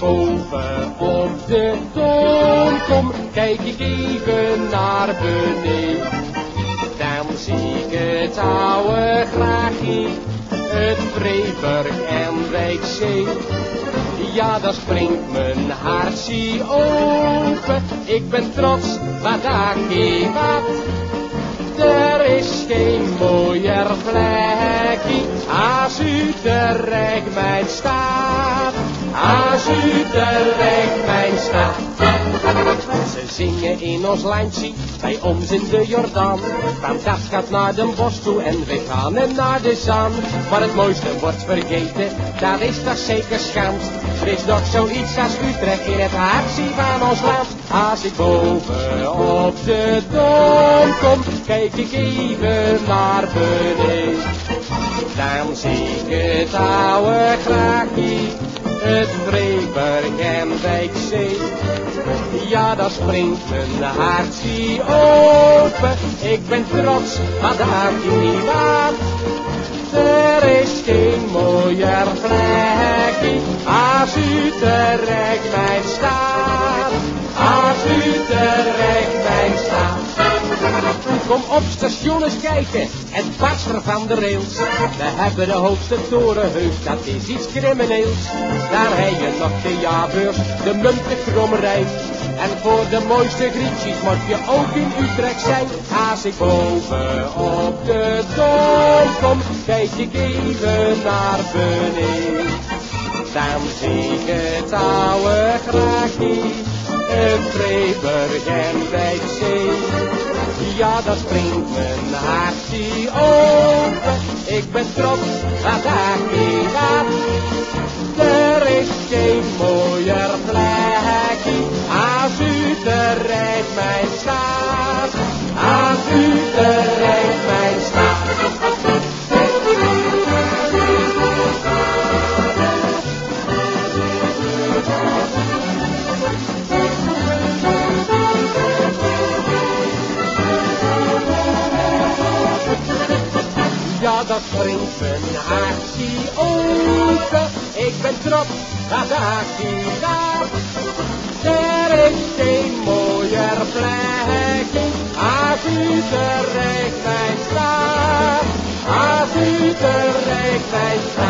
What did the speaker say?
boven op de toon kom, kijk ik even naar beneden. Dan zie ik het oude graagje, het Vreeburg en Wijkzee. Ja, dan springt mijn hartje open, ik ben trots, wat ik wat. Er is geen mooier plekje als Utrecht mijn stad. Als Utrecht mijn stad. Ze zingen in ons landje, bij ons in de Jordaan. Van dat gaat naar de bos toe en we gaan en naar de zand. Maar het mooiste wordt vergeten, dat is toch zeker schand. Er is nog zoiets als Utrecht in het hartje van ons land. Als ik boven op de dom kom, kijk ik even naar beneden. Dan zie ik het oude graagje, het Vreeburg en Wijkzee. Ja, daar springt mijn hartje open. Ik ben trots, maar daar niet waar. Er is geen mooier plekje als Utrecht Kom op station eens kijken, het barster van de rails. We hebben de hoogste torenheus, dat is iets crimineels. Daar rij je nog de jaarbeurs, de munt, de kromme Rijn. En voor de mooiste grietjes moet je ook in Utrecht zijn. Als ik boven op de dom kom, kijk ik even naar beneden. Dan zie ik het oude graagje, een Vreeburg en Wijkzee. Ja, dan springt mijn hartje open. Ik ben trots, wat ik wat. Er is geen mooier plekje als Utrecht mijn stad. Dat hartje open. Ik ben trots, dat ik daar. Er is geen mooier plekje als Utrecht mijn stad. Als Utrecht mijn stad.